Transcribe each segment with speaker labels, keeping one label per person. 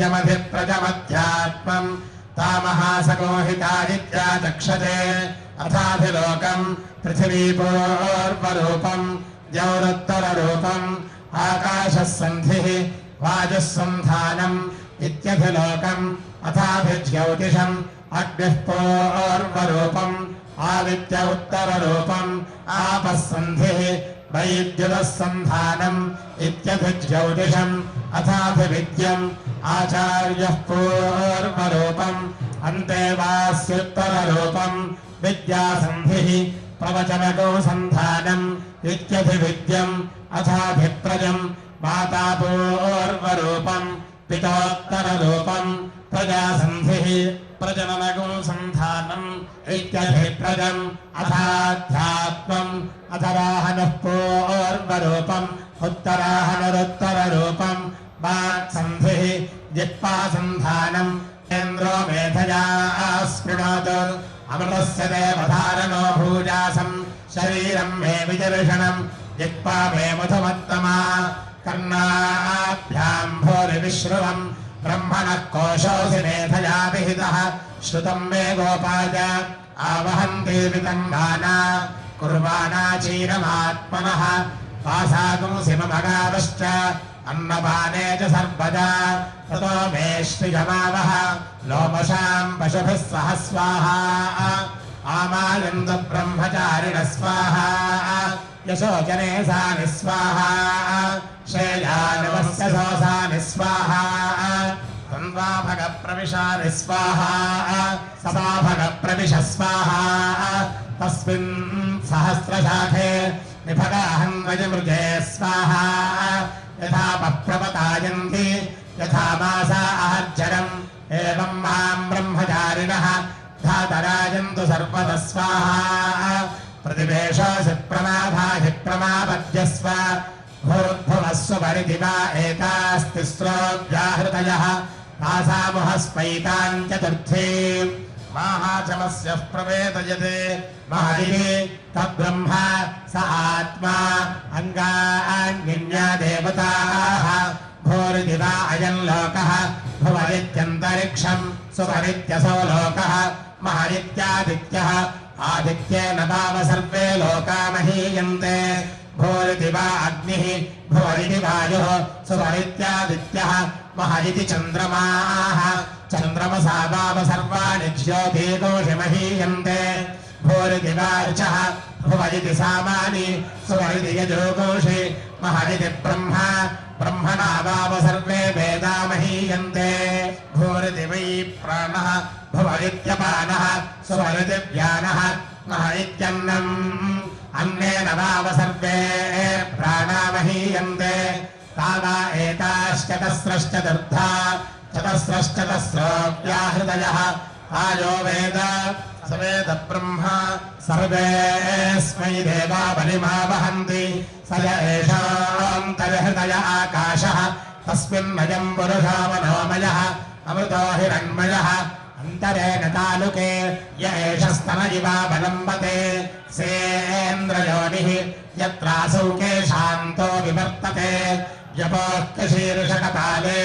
Speaker 1: अधिलोकमधिज्यौतिषमधिविद्यमधिप्रजमध्यात्मम् तामहासगोहितादित्या चक्षते अथाधिलोकम् पृथिवीपूर्वरूपम् द्यौरुत्तररूपम् आकाशः सन्धिः वायुः सन्धानम् इत्यधिलोकम् अथाभिज्यौतिषम् अग्निः पूर्वरूपम् आदित्य उत्तररूपम् आपः सन्धिः वैद्युतः सन्धानम् इत्यभिज्यौतिषम् अथाभिविद्यम् आचार्यः पूर्वरूपम् अन्ते वास्युत्तररूपम् विद्यासन्धिः प्रवचनगो सन्धानम् इत्यधिविद्यम् अथाभिप्रजम् माता पूर्वरूपम् पितोत्तररूपम् प्रजासन्धिः प्रजननगो सन्धानम् इत्यभिप्रजम् अथाध्यात्मम् अथराहनः पूर्वरूपम् उत्तराहनरुत्तररूपम् वाक्सन्धिः जिह्वासन्धानम् इन्द्रो मेधया स्पृणोतु अमृतस्य देवधारणो भूजासम् शरीरम् मे विदर्शनम् जिह्वा मे मधुमत्तमा कर्णाभ्याम् भूरिविश्रुवम् ब्रह्मणः कोशोऽसि मेधया विहितः श्रुतम् मे गोपाय आवहन्ति वितङ्गाना कुर्वाणा चीरमात्मनः वासागुंसि ममगावश्च अन्नपाने च सर्वदा। ततो लोमशाम् पशुभिः सह स्वाहा आमायन्द ब्रह्मचारिण स्वाहा यशोचने सा निस्वाहा श्रेयानवस्य सोऽसा निस्वाहा तन्वाभग प्रविशा निस्वाहा सभाभग प्रविश स्वाहा तस्मिन् सहस्रशाखे निभगाहं वजमृगे स्वाहा। यथा पप्रपतायन्ति यथा मासा आहज्जरम् एवं माँ ब्रह्मचारिणः, धातराजन्तु सर्वतः स्वाहा प्रतिवेशोऽसि प्रमाधाहि प्रमापद्यस्व भूर्भुवस्व परिधिवा एतास्तिस्रोऽव्याहृतयः तासामुहस्पैताम् चतुर्थी। माहाचमस्य प्रवेदयते महदिः तद्ब्रह्म स आत्मा अङ्गान्यन्या देवताः भूरिदिवा अयम् लोकः भुवरित्यन्तरिक्षम् सुवरित्यसो लोकः महरित्यादित्यः आदित्येन वाव सर्वे लोका महीयन्ते भूरिति वा अग्निः भुवरिति वायुः सुवरित्यादित्यः महरिति चन्द्रमाः చంద్రమసా వామ సర్వాణి జ్యోతిర్ఘోషమహీయంతే భూరిదివార్చ భువయితి సామాని సువైతి యజోఘోషి మహవితి బ్రహ్మ బ్రహ్మణా వామ సర్వే వేదామహీయంతే భూరితి వై ప్రాణ భువయిత్యపాన సువరితి వ్యాన మహయిత్యన్నం అన్నేన వామ సర్వే ప్రాణామహీయంతే తావా ఏతాశ్చతస్రశ్చతుర్థా चतस्रश्चतस्रोऽव्याहृदयः आयो वेद स वेद ब्रह्म सर्वेऽस्मै देवा बलिमा वहन्ति। स य एषान्तर्हृदय आकाशः तस्मिन्मयम् पुरुषो मनोमयः, अमृतो हिरण्मयः। अन्तरेण तालुके य एष स्तन इवा बलम्बते। सेन्द्रयोनिः, यत्रासौ केशान्तो विवर्तते। यपोक्तशीर्षकपाले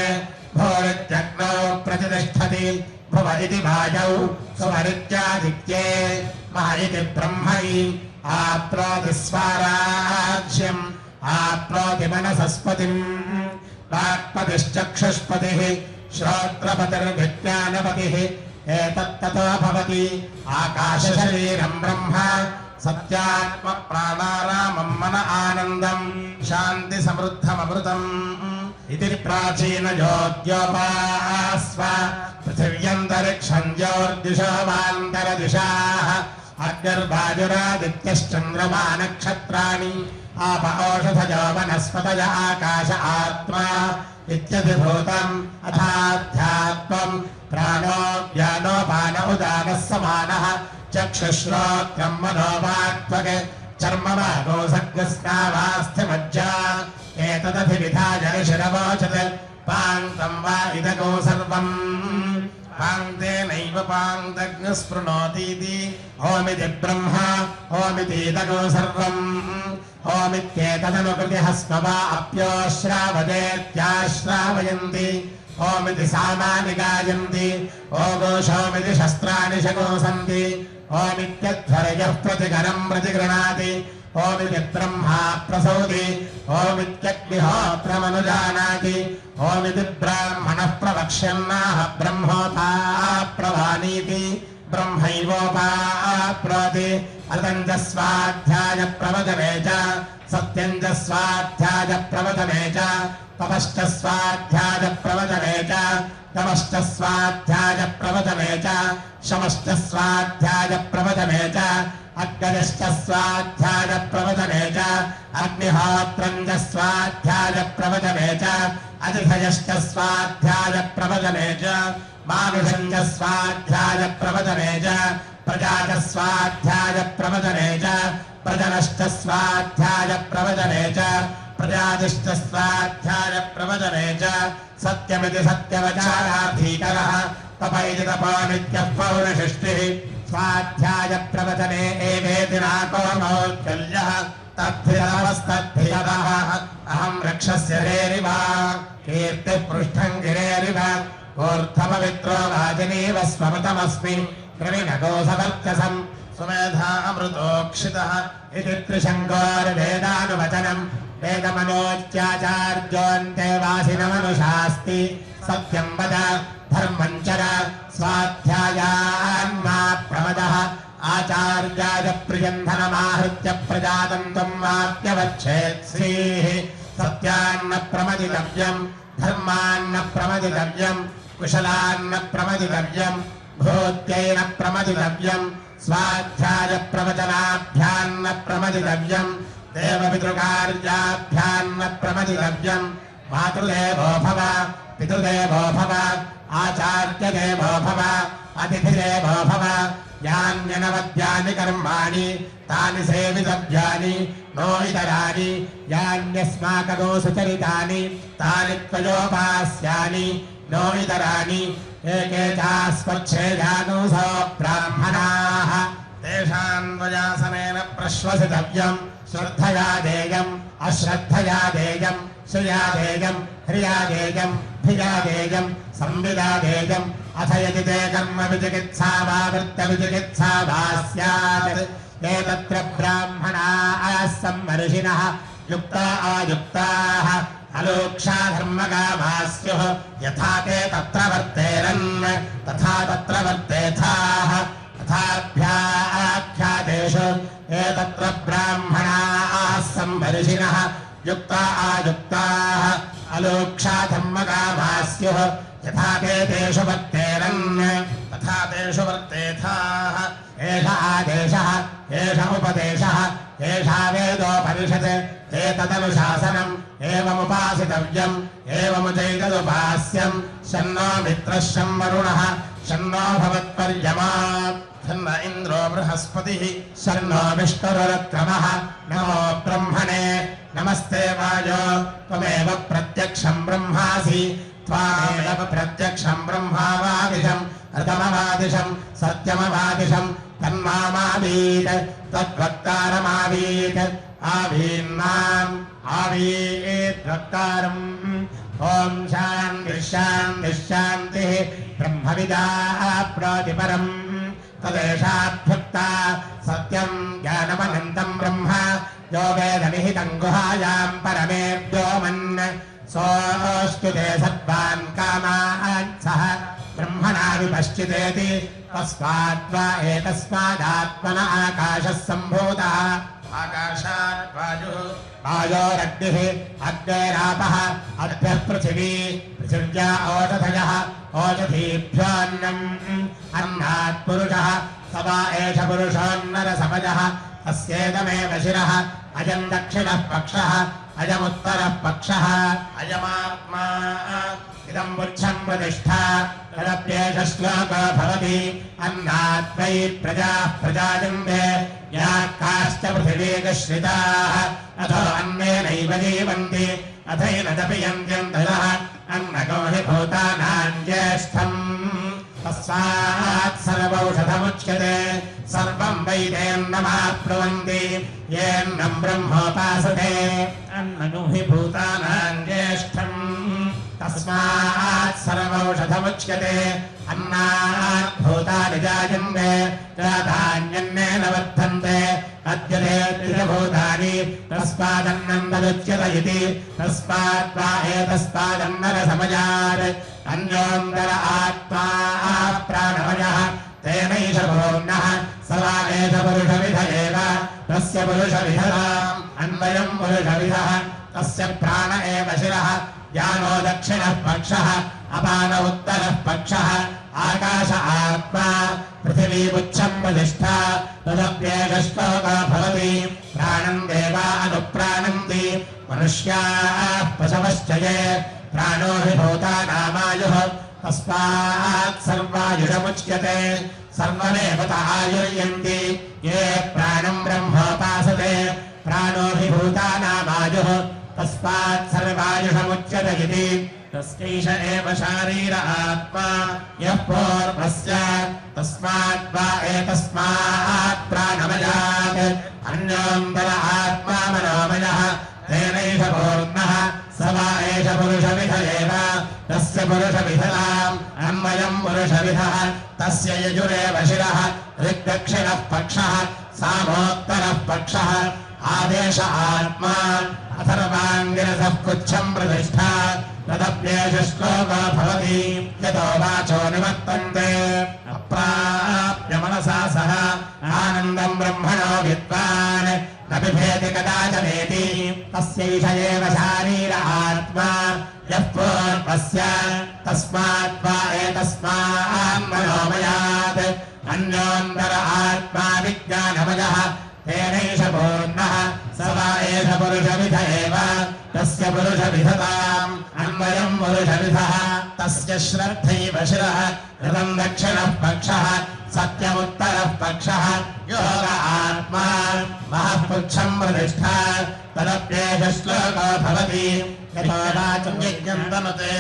Speaker 1: भोरित्यग्नौ प्रतिष्ठति भुव इति भाजौ सुवरित्यादित्ये मह इति ब्रह्मै स्वाराज्यम् आप्नोति मनसस्पतिम् वाक्पतिश्चक्षुष्पतिः श्रोत्रपतिर्विज्ञानपतिः एतत्ततो भवति आकाशशरीरम् मन इति प्राचीनयोद्योपास्व पृथिव्यन्तरिक्षम् ज्योर्दिशो वान्तरदिशाः अग्निर्वाजुरादित्यश्चन्द्रमा नक्षत्राणि आप ओषधयो वनस्पतय आकाश आत्मा इत्यधिभूतम् अथाध्यात्मम् प्राणो व्यानोपान उदानः समानः चक्षुश्रोत्रम् मनोवाक्त्वक् चर्मवागो सर्गस्नावास्थ्यमज्जा एतदधिविधाय ऋषिरवोचत् पान्तम् वा इदगो सर्वम् पाङ्क्तेनैव पाङ्क्तज्ञस्पृणोतीति ओमिति ब्रह्मा ओमितीदगो सर्वम् ओमित्येतदनुकृतिः स्म वा अप्योश्रावदेत्याश्रावयन्ति ओमिति सामानि गायन्ति ओघोषोमिति शस्त्राणि शगोसन्ति ओमित्यध्वरयः प्रतिकरम् प्रतिगृणाति ओमिति ब्रह्मा प्रसौति ओमित्यग्निहोत्रमनुजानाति ओमिति ब्राह्मणः प्रवक्ष्यन्नाह ब्रह्मोता प्रवानीति ब्रह्मैवोपाप्नोति अतम् च स्वाध्याय प्रवचने च सत्यम् च स्वाध्याय प्रवचने च तपश्च स्वाध्याय प्रवचने च तमश्च स्वाध्याय प्रवचने च शमश्च स्वाध्याय प्रवचने च अग्नयश्च स्वाध्याय प्रवचने च अग्निहोत्रम् च अतिथयश्च स्वाध्याय प्रवचने च प्रवचने च प्रवचने च प्रजनश्च स्वाध्याय प्रवचने च प्रजातिश्च स्वाध्याय प्रवचने च सत्यमिति सत्यवचाराधीकरः तपैति तपोनित्यः पौरषष्टिः स्वाध्याय प्रवचने एवेति नाको मौद्गल्यः तद्धिरवस्तद्धिरवः अहम् रक्षस्य रेरिव कीर्तिः पृष्ठम् गिरेरिव ऊर्ध्वपवित्रो वाजिनीव स्वमृतमस्मि द्रविणगोसवर्चसम् सुमेधामृतोक्षितः इति त्रिशङ्कोर्वेदानुवचनम् वेदमनोच्चाचार्योऽन्ते वासिनमनुशास्ति सत्यम् वद धर्मम् चर स्वाध्यायान्मा प्रमदः। आचार्याय प्रियन्धनमाहृत्य प्रजातन्तम् वाक्यवच्छेत् श्रीः। सत्यान्न प्रमदितव्यम् धर्मान्न प्रमदितव्यम् कुशलान्न प्रमदितव्यम् भूत्यैन प्रमदितव्यम् स्वाध्याय प्रवचनाभ्यान्न प्रमदितव्यम् देवपितृकार्याभ्यान्न प्रमदितव्यम् मातृदेवो भव, पितृदेवो भव। आचार्यदेवो भव अतिथिदेवो भव यान्यनवद्यानि कर्माणि, तानि सेवितव्यानि नो इतराणि यान्यस्माकगो सुचरितानि तानि त्वयोपास्यानि नो इतराणि एके चास्मच्छेदानुसो ब्राह्मणाः तेषाम् त्वयासनेन प्रश्वसितव्यम्, श्रद्धया देयम्, अश्रद्धया देयम्, श्रिया देयम्, ह्रिया देयम् धिया देयम् संविदा देयम् अथ यदि ते कर्म विचिकित्सा वा वृत्तविचिकित्सा वा स्यात् ते तत्र युक्ता आयुक्ताः, अलोक्षा धर्मकामाः स्युः यथा ते तत्र वर्तेरन्, तथा तत्र वर्तेथाः। तथाभ्याख्यातेषु ये तत्र युक्ता आयुक्ताः, अलोक्षा धर्मकामाः स्युः यथा ते तेषु वर्तेरन् तथा तेषु वर्तेथाः एष आदेशः एष उपदेशः एषा वेदोपनिषत् एतदनुशासनम् एवमुपासितव्यम् एवमुचैतदुपास्यम् शन्नो मित्रः शं वरुणः शन्नो भवत्पर्यमा शन्न इन्द्रो बृहस्पतिः शन्नो विष्णुरुक्रमः नमो ब्रह्मणे नमस्ते वायो त्वमेव प्रत्यक्षम् ब्रह्मासि त्वामेव प्रत्यक्षम् ब्रह्मावादिशम् रतमवादिशम् सत्यमवादिशम् तन्मामावीत् तद्वक्तारमावीत् आवीन्नाम् आवीत् वक्तारम् ॐ शान्तिः शान्तिः शान्तिः ब्रह्मविदाः प्रतिपरम् तदेशाभ्युक्ता सत्यम् ज्ञानमनन्तम् ब्रह्म यो वेदनिहितम् गुहायाम् परमे व्योमन् सोऽस्तुते सर्वान् कामान् सः ब्रह्मणा विपश्चितेति तस्माद्वा एतस्मादात्मन आकाशः सम्भूतः। आकाशात् वायुः वायोरग्निः अग्नेरापः अद्भ्यः पृथिवी पृथिव्या ओषधयः ओषधीभ्योऽन्नम् अन्नात् पुरुषः स वा एष पुरुषोन्नरसमजः तस्येदमेव शिरः अयम् दक्षिणः पक्षः अयमुत्तरः पक्षः अयमात्मा इदम् प्रतिष्ठा। तदप्येष भवति। अन्नाद्वै प्रजाः प्रजाजन्ते याः काश्च पृथिवीकश्रिताः अथो अन्नेनैव जीवन्ति। अथैनदपि यन्त्यन्तरः अन्नको हि भूतानाम् तस्मात् सर्वौषधमुच्यते। सर्वम् वैदेन्नमाप्नुवन्ति येन्नम् ब्रह्मोपासते। अन्नको हि भूतानाम् ज्येष्ठम्। तस्मात् सर्वौषधमुच्यते। अन्नात् भूतानि जायन्ते। जाधान्यन्नेन वर्धन्ते। अद्यतेभूतानि तस्मादन्नम् तदुच्यत इति। तस्मात् वा एतस्मादन्नरसमयात् अन्योऽन्तर आत्मा प्राणमयः। तेनैष पूर्णः సలానేత పురుషవిధ ఏవ తస్య పురుషవిధరాం అన్వయం పురుషవిధః తస్య ప్రాణ ఏవ శిరః యానో దక్షిణః పక్షః అపాన ఉత్తరః పక్షః ఆకాశ ఆత్మా పృథివీపుచ్చం ప్రతిష్ట తదప్యేకశ్లోక భవతి ప్రాణం దేవా అనుప్రాణంతి మనుష్యాः పశవశ్చయే ప్రాణోభిభూతా నామాయుः तस्मात् सर्वायुषमुच्यते सर्वमेव त ये प्राणम् ब्रह्मोपासते प्राणो हि भूतानामायुः तस्मात् सर्वायुषमुच्यत इति। तस्यैष एव शारीर आत्मा, यः पूर्वस्य, तस्मात् वा एतस्मात् प्राणमयात् अन्योऽन्तर आत्मा मनोमयः, तेनैष पूर्णः, स वा एष पुरुषविध एव। तस्य पुरुषविधताम् अन्वयम् पुरुषविधः, तस्य यजुरेव शिरः, ऋग्दक्षिणः पक्षः, सामोत्तरः पक्षः, आदेश आत्मा, अथर्वाङ्गिरसः पुच्छम् प्रतिष्ठा तदप्येष श्लोको भवति, यतो वाचो निवर्तन्ते। अप्राप्य मनसा सह आनन्दम् ब्रह्मणो विद्वान्, न बिभेति कदाचनेति तस्यैष एव शारीर आत्मा यः पूर्वस्य तस्मात् वा एतस्मान् मनोमयात् अन्योऽन्तर आत्मा विज्ञानमयः तेनैष पूर्णः स वा एष पुरुषविध एव तस्य पुरुषविधताम् अन्वयम् पुरुषविधः तस्य श्रद्धैव शिरः ऋतम् दक्षिणः पक्षः सत्यमुत्तरः पक्षः योग आत्मा महःपुच्छम् प्रतिष्ठा तदप्येष श्लोको भवति यथोवाचम् यज्ञम् दलते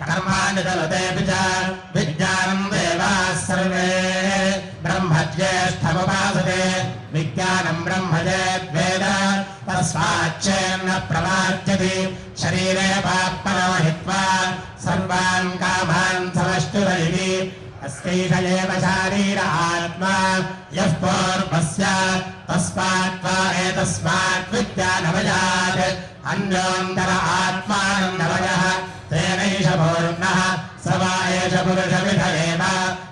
Speaker 1: कर्माणि दलतेऽपि च विज्ञानम् देवाः सर्वे ब्रह्मज्येष्ठमुपासते विज्ञानम् ब्रह्म चेद्वेद तस्माच्चेन्न प्रमाच्यति शरीरे पाप्मनो हित्वा सर्वान् कामान् अस्यैष एव शारीर आत्मा यः पूर्वस्य तस्मात् वा एतस्मात् विद्यानवयात् अन्योऽन्तर आत्मानन्दवयः तेनैष पूर्णः, स वा एष पुरुषविध एव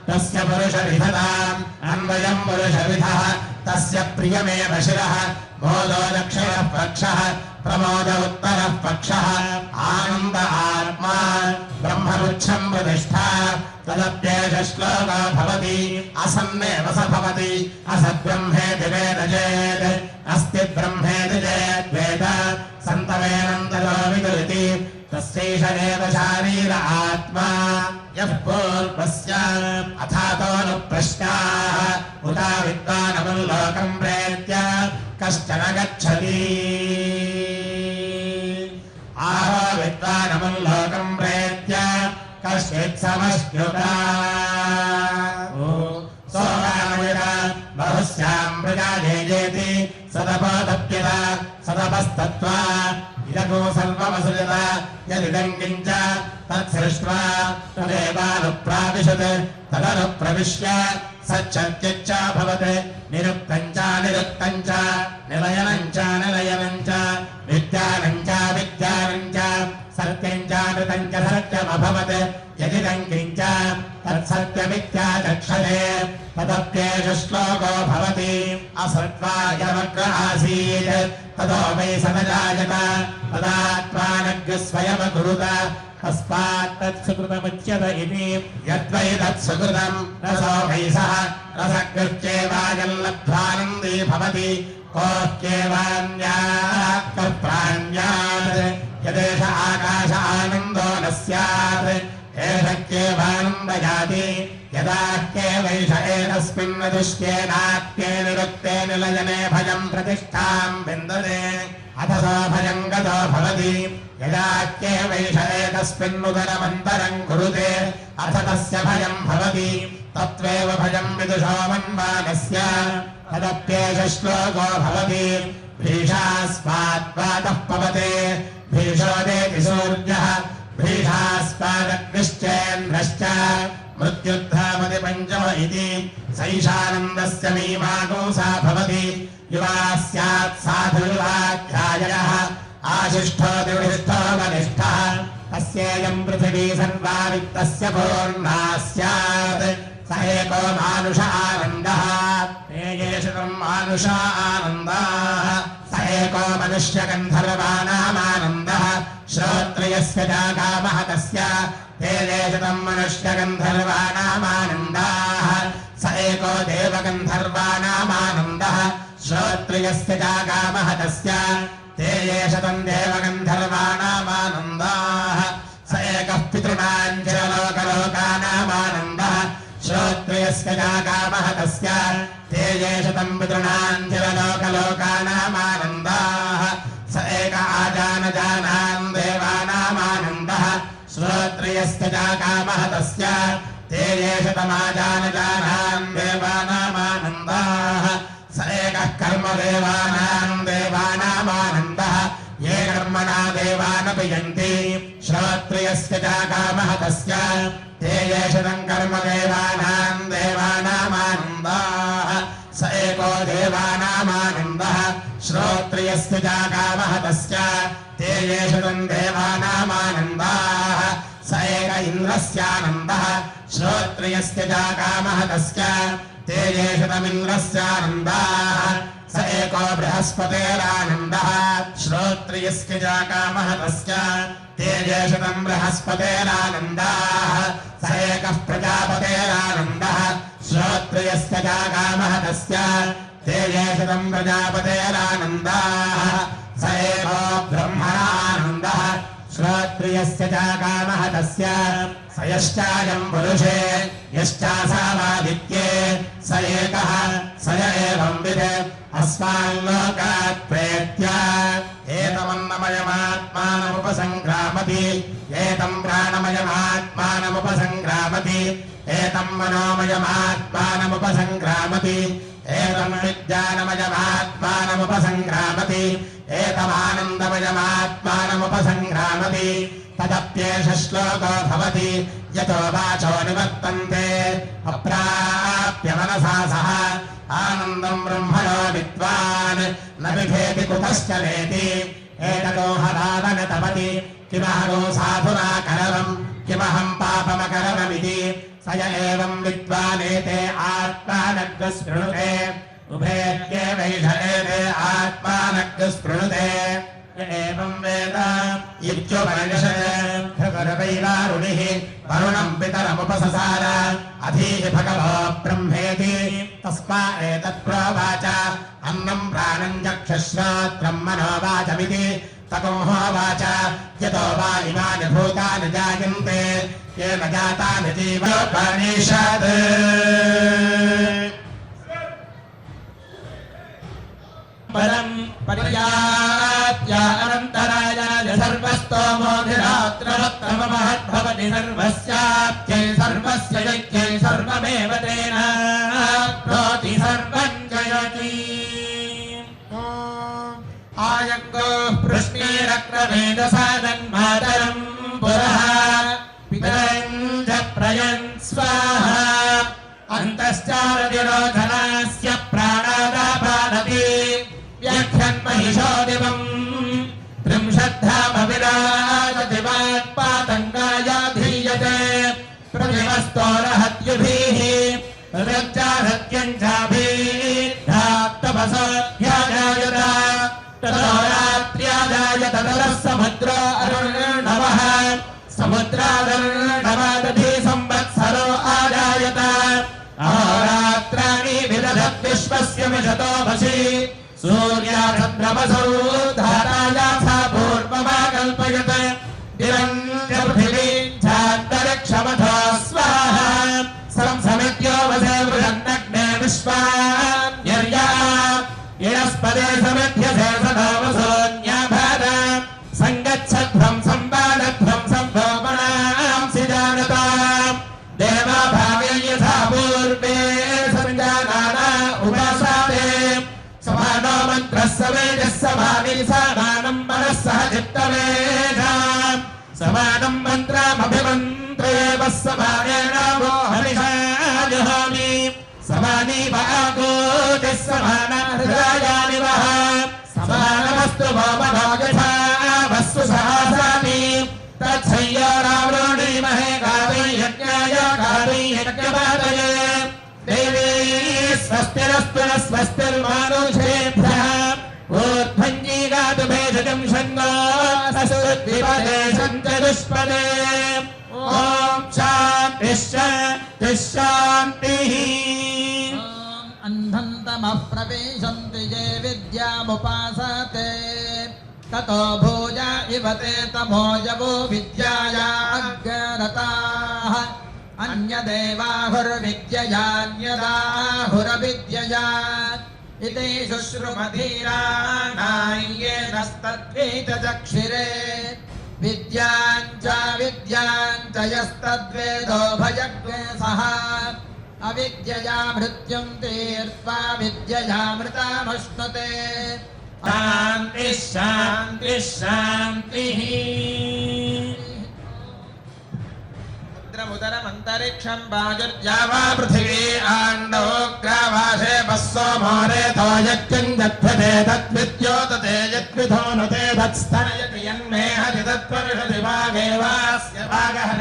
Speaker 1: तस्य पुरुषविधताम्, अन्वयम् पुरुषविधः। तस्य प्रियमेव शिरः मोदो दक्षिणः पक्षः प्रमोद उत्तरः पक्षः आनन्द आत्मा ब्रह्मपुच्छम् प्रतिष्ठा तदप्येष श्लोको भवति असन्नेव स भवति। असद्ब्रह्मेति वेद चेत् अस्ति ब्रह्मेति चेद्वेद सन्तमेनन्तरो विदुरिति शारीर आत्मा, यः पूर्वस्य अथातोऽनुप्रश्नाः उदा विद्वानमुल्लोकम् प्रेत्य कश्चन गच्छति। आहो विद्वानमुल्लोकम् प्रेत्य कश्चित् समश्नुता सोमाविर बहुस्याम् प्रजाजेति सदपदप्यत सदपस्तत्त्वा इदगो सर्वमसृजत यदिदम् किञ्च तत्सृष्ट्वा तदेवानुप्राविशत् तदनुप्रविश्य सच्चत्यच्चाभवत् निरुक्तम् च निरुक्तम् च निलयनम् च निलयनम् च विद्यानम् च विद्यानम् च सत्यम् च सत्यमभवत्। यदिदम् किञ्च तत्सत्यमित्याचक्षते। तदप्येष श्लोको भवति। असत्त्वायमग्र आसीत् ततो वै सनजायत तदात्मानग्रस्वयमकुरुत तस्मात् तत्सुकृतमुच्यत इति। यद्वै तत्सुकृतम् रसो वै सः। रसकृत्येवायल्लब्ध्वानन्दी भवति। कोऽप्येवान्यात् कर्त्राण्यात्। यदेष आकाश आनन्दो न स्यात् एष क्येवानन्दयाति यदा क्येवैष एतस्मिन् दुष्येनात्ये निरुक्ते निलयने भयम् प्रतिष्ठाम् विन्दते अथ स भयम् गतो भवति यदा क्येवैष एतस्मिन्नुदरमन्तरम् कुरुते अथ तस्य भयम् भवति तत्त्वेव भयम् विदुषो मन्वानस्य तदप्येष श्लोको भवति भीषास्माद्वातः पवते भीषोदेति सूर्यः भीषास्मादग्निश्चेन्द्रश्च मृत्युद्धामति पञ्चम इति सैषानन्दस्य मीमागोसा भवति युवा स्यात् साधुयुवाध्यायः आशिष्ठो दिविष्ठो वनिष्ठः तस्येयम् पृथिवी सर्वा वित्तस्य पूर्णा स्यात् स एको मानुष आनन्दः ते येषु तम् मानुष आनन्दाः स एको मनुष्यगन्धर्वाणामानन्दः श्रोत्रयस्य जागामः तस्य ते येषु तम् मनुष्यगन्धर्वाणामानन्दाः स एको देवगन्धर्वाणामानन्दः श्रोत्रयस्य जागामः तस्य ते येष तम् देवगन्धर्वाणामानन्दाः स एकः पितॄणाञ्जलोकलोकानामानन्दः श्रोत्रयस्य जागामः तस्य ते येष तम् श्रोत्रयस्य जागामः तस्य ते येष तमाजानजानान् देवानामानन्दाः स एकः कर्मदेवानाम् देवानामानन्दः ये कर्मणा देवानपि यन्ति श्रोत्रियस्य जागामः तस्य ते येषदम् कर्मदेवानाम् देवानामानन्दाः स एको देवानामानन्दः श्रोत्रियस्य जागामः तस्य ते येषदम् देवानामानन्दाः स एक इन्द्रस्यानन्दः श्रोत्रियस्य जागामः तस्य। ते येषदमिन्द्रस्यानन्दाः स एको बृहस्पतेरानन्दः श्रोत्रियस्य जाकामः तस्य। ते येषदम् बृहस्पतेरानन्दाः स एकः प्रजापतेरानन्दः श्रोत्रियस्य जाकामः तस्य। ते येषदम् प्रजापतेरानन्दाः स एको ब्रह्मणानन्दः श्रोत्रियस्य जाकामः तस्य स यश्चायम् पुरुषे यश्चासावादित्ये स एकः स य एवं विद अस्माल्लोकात् प्रेत्य एतमन्नमयमात्मानमुपसङ्क्रामति एतम् प्राणमयमात्मानमुपसङ्क्रामति एतम् मनोमयमात्मानमुपसङ्क्रामति एतम् विज्ञानमयमात्मानमुपसङ्क्रामति एतमानन्दमयमात्मानमुपसङ्क्रामति तदप्येष श्लोको भवति यतो वाचो निवर्तन्ते अप्राप्य मनसा सह आनन्दम् ब्रह्मणो विद्वान् न बिभेति कुतश्च वेति एततो हरावन तपति किमहरो साधुना करवम् किमहम् पापमकरवमिति स य एवम् विद्वानेते आत्मानग्रस्पृणुते उभेत्येवैष एते आत्मानग्रस्पृणुते य एवम् वेद इत्युपनिषद् वरुणम् पितरमुपससार अधीः भगवो ब्रह्मेति तस्मा एतत्प्रोवाच अन्नम् प्राणम् चक्षुश्रोत्रम् मनोवाचमिति तकोहोवाच यतो वा इमानि भूतानि जायन्ते येन जातानि जीवोपनिषत्
Speaker 2: పరం పర్యాత్యానంతరాయాయ సర్వస్తోమోభిరాత్రవత్తమహద్భవతి సర్వస్యాప్త్యై సర్వస్య యజ్ఞై సర్వమేవ తేన ప్రోతి సర్వం జయతి ఆయంగో పృష్ణీరక్రమేదసాదన్మాతరం పురః పితరంజ ప్రయన్ స్వాహ అంతశ్చారదిరోధనాస్య ప్రాణ ईशादिवम् त्रिंशद्धामविराजतिवात्पातङ्गाया धीयते प्रतिमस्तोरहत्युभिः हृदयञ्चाहत्यञ्चाभिधाप्तपस ह्याजायत ततो रात्र्याजायत ततः समुद्र अरुणवः समुद्रादरुणवादधि
Speaker 1: संवत्सरो आजायत। अहोरात्राणि विदधत् विश्वस्य विशतो भसी कल्पयत् दिवम् च पृथिवीम् चान्तरिक्षमथो स्वाहा संसमित्यो वसे वृषन्नग्ने विश्वान्यर्या इणस्पदे समिध्यसे समानेन वो हरिषा जुहोमि समानि वागोतिः समाना हृदयानि वस्तु सहसामि तच्छय्यारावृणीमहे गावै यज्ञाय गावै यज्ञपादये। देवी स्वस्तिरस्तु न स्वस्तिर्मानुषेभ्यः। ऊर्ध्वञ्जीगातु भेषजम् षण्णो ससुद्विपदे सञ्चतुष्पदे ॐ शान्तिः शान्तिः शान्तिः
Speaker 3: ॐ अन्धन्तमः प्रविशन्ति ये विद्यामुपासते। ततो भूया इव ते तमोजवो विद्याया अग्ररताः अन्यदेवाहुर्विद्ययान्यदाहुरविद्यया। इति शुश्रुमधीराणाय्येनस्तद्वीतचक्षिरे विद्याञ्च विद्याञ्च यस्तद्वेदो भयग्वे सः अविद्यया मृत्युम् तीर्त्वा विद्ययामृतामश्नुते
Speaker 1: शान्तिः शान्तिः पृथिवी आण्डोग्रावासे बस्सो मोरेतो यज्ञम्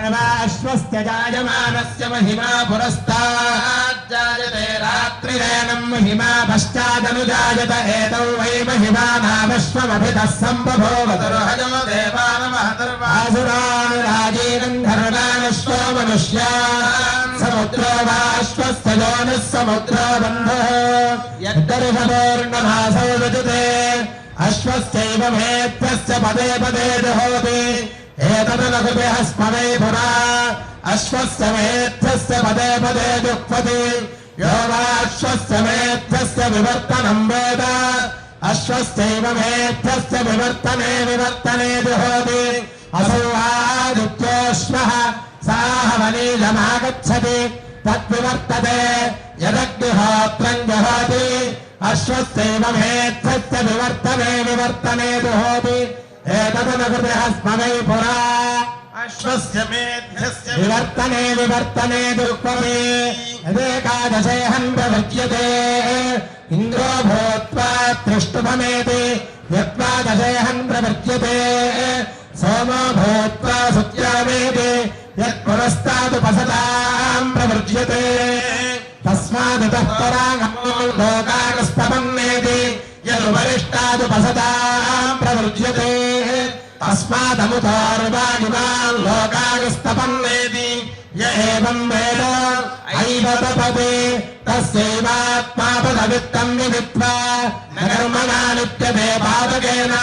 Speaker 1: वागहर्वाश्वस्य जायमानस्य महिमा पुरस्ताज्जायते रात्रिरेणम् महिमा पश्चादनुजायत एतौ वै महिमानामश्वमभितः सम्बभोवतरुहजो देवानमहतर्वासुरानुराजीगन्धर्वानश्वो मनुष्यान् समुद्रो वाश्वस्य योनिः समुद्रो बन्धः यद्दर्शपूर्णमासौ रजते अश्वस्यैव मेत्यस्य पदे पदे जुहोति एतदनुकृतिः स्मरे पुरा अश्वस्य मेध्यस्य पदे पदे जुह्वति यो वाश्वस्य मेध्यस्य विवर्तनम् वेद अश्वस्यैव मेध्यस्य विवर्तने विवर्तने जुहोति असौ आदित्योऽश्वः साहवनीलमागच्छति तद्विवर्तते यदग्निहोत्रम् जहोति अश्वस्यैव मेध्यस्य विवर्तने विवर्तने जुहोति एतदनुकृतिः स्मरै पुरा
Speaker 4: अश्वस्य मेध्यस्य
Speaker 1: विवर्तने विवर्तने दुःखमे यदेकादशेऽहम् प्रवृज्यते इन्द्रो भूत्वा त्रिष्टुभमेति यद्वादशेऽहम् प्रवृज्यते सोमो भूत्वा सुत्यामेति यत्पुरस्तादुपसताम् प्रवृज्यते। तस्मादतः पराङ्गमो लोकागस्तपन्नेति यदुपरिष्टादुपसताम् तस्मादमुतोर्वाणिमान् लोकागस्तपन्नेति य एवम् वेद। ऐव तपते। तस्यैवात्मा पदवित्तम् विदित्वा न कर्मणा लिप्यते पादकेन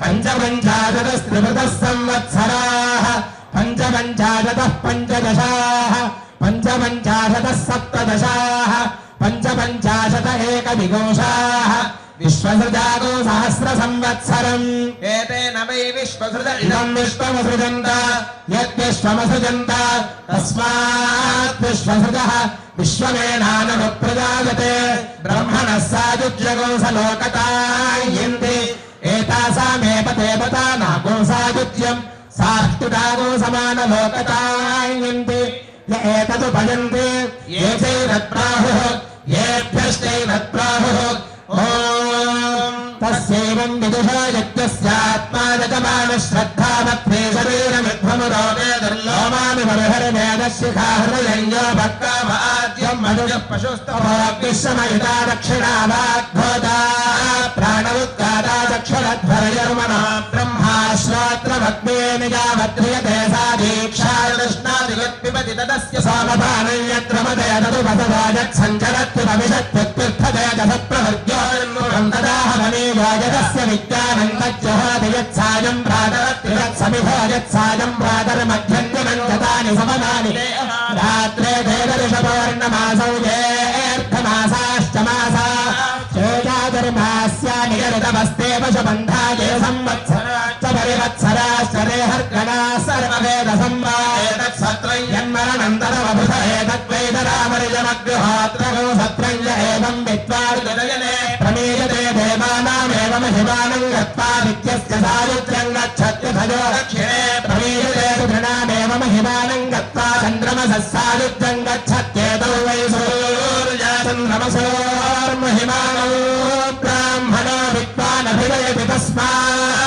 Speaker 1: पञ्चपञ्चाशतस्त्रिवृतः संवत्सराः। पञ्चपञ्चाशतः पञ्चदशाः। पञ्चपञ्चाशतः सप्तदशाः। पञ्चपञ्चाशत విశ్వసృజాతో సహస్ర సంవత్సరం ఏతే నవై విశ్వసృజ విశ్వమసృజంత యద్విశ్వమసృజంత. తస్మాత్ విశ్వసృజ విశ్వమేనానవ ప్రజాయతే బ్రహ్మణ సాయుజ్యగోస లోకతాయింది ఏతాసామేవ దేవతా నాగో సాయుజ్యం. సాష్టుడాగో సమాన లోకతాయింది ఏతదు భజంతి. ఏ చైరత్రాహు లోమాని శ్రద్ధావత్వే శరీర విధ్వమురోమేదుర్లోమాని మనహర మేధశిఖా హృదయంగా భక్తాద్యం మధుజ పశుస్తమోగ్నిశమయుతా దక్షిణావాగ్భోదా ప్రాణముద్గాదా దక్షిణధ్వరయర్మణ బ్రహ్మాశ్రోత్రమగ్నేని యావద్రియతే సా దీక్షా కృష్ణాదిగత్పిపతి తదస్య సామధానయ్యత్ర మదే తదు तज्जहाति यत्सायं भ्रातरत्रि यत्समिधो यत्सायं भ्रातरमध्यन्तिमन्ततानि समनानि सूर्यचन्द्रमसोर्महिमानौ ब्राह्मणो विद्वानभिनयति तस्मात्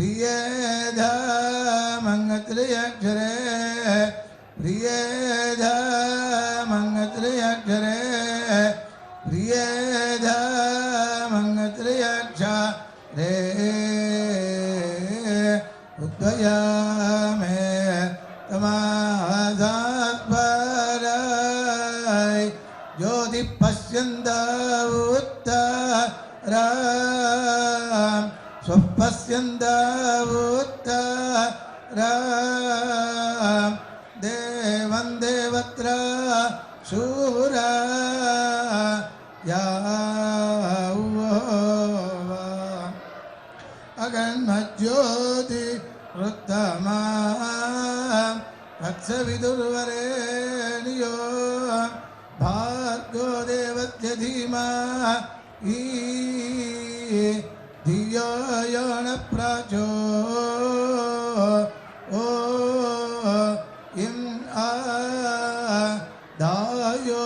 Speaker 2: प्रियेधा मङ्गत्रियक्षरे प्रियेधा देवं देवत्र शूरा या अगन्मज्योति वृत्तमा वत्सविदुर्वरेण्यो भार्गो देवस्य धीमा ई धियो यो न प्राचो ओ इं आ दायो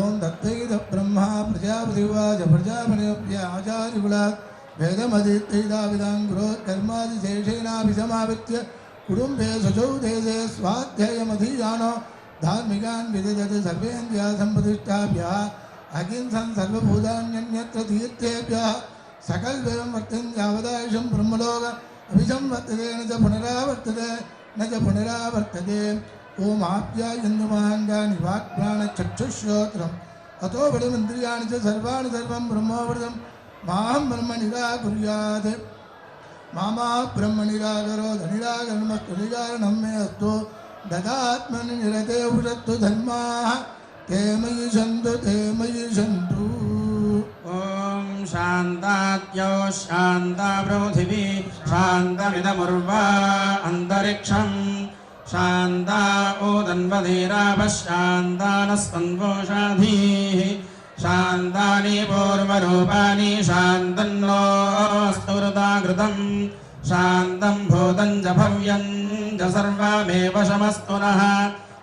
Speaker 2: ॐ दत्तैद ब्रह्मा प्रजापतिवाच प्रजापतिभ्य आचार्यकुलात् वेदमदित्यैदाविदां गुरोः कर्मादिशेषेणाभिसमावित्य कुटुम्बे शुचौ देशे स्वाध्यायमधीयानो धार्मिकान् सर्वेन्द्रिया सम्प्रतिष्ठाभ्यः அகிம்சம் சர்வபூதான்யத்த தீர்த்தேபியா சகல் பிரம்மர்த்தம் யாவதாயுஷம் பிரம்மலோக அபிஷம் வர்த்ததே நஜ புனராவர்த்ததே நஜ புனராவர்த்ததே. ஓம் ஆப்யா இந்துமாங்கானி வாக்பிராண சக்ஷுஸ்ரோத்திரம் அத்தோ வடிமந்திரியாணி ச சர்வாணி சர்வம் பிரம்மோவிரதம் மாம் பிரம்ம நிராகுரியாது. மாமா பிரம்ம நிராகரோ தனிராகரமஸ்து நிராகரணம் மே அஸ்து. ததாத்மனி நிரதே உஷத்து தன்மாக सन्तु ते मयि सन्तु
Speaker 5: ॐ शान्ताद्यौ शान्ता पृथिवी शान्तमिदमुर्वा अन्तरिक्षम् शान्ता ओदन्वधीरापः शान्तानस्पन्वोषाधीः शान्तानि पूर्वरूपाणि शान्तन्नोऽस्तु कृतम् शान्तम् भूतम् च भव्यम् च सर्वमेव शमस्तु नः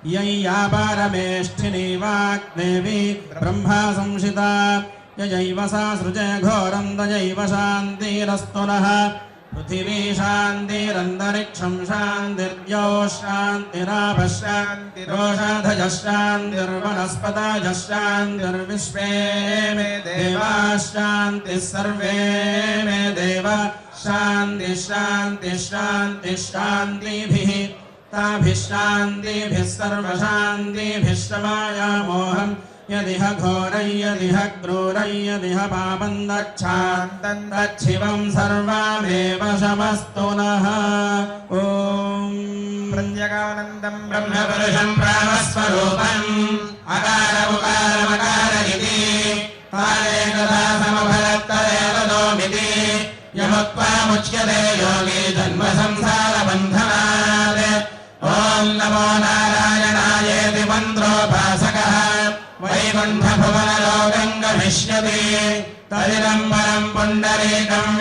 Speaker 5: यय्या पारमेष्ठिनी वाग्देवी ब्रह्मा संशिता। ययैव सा सृजे घोरम् तयैव शान्तिरस्तु पृथिवी शान्तिरन्तरिक्षम् शान्तिर्द्यो शान्तिरापः शान्तिरोषधयः शान्तिर्वनस्पतयः मे देवाः शान्तिः सर्वे मे देव शान्तिः शान्तिः शान्तिः शान्तिभिः। ताभिः शान्तिभिः सर्वशान्तिभिः शमायामोहम् यदिह घोरै यदिह क्रूरै यदिह सर्वमेव शमस्तु नः। ॐ।
Speaker 4: प्रत्यगानन्दम्
Speaker 5: ब्रह्मपुरुषम् ब्रह्मस्वरूपम्। अकार उकारमकार इति दोमिति यमुक्त्वामुच्यते योगी जन्म
Speaker 6: ததிரம் பரம் புண்டரேகம்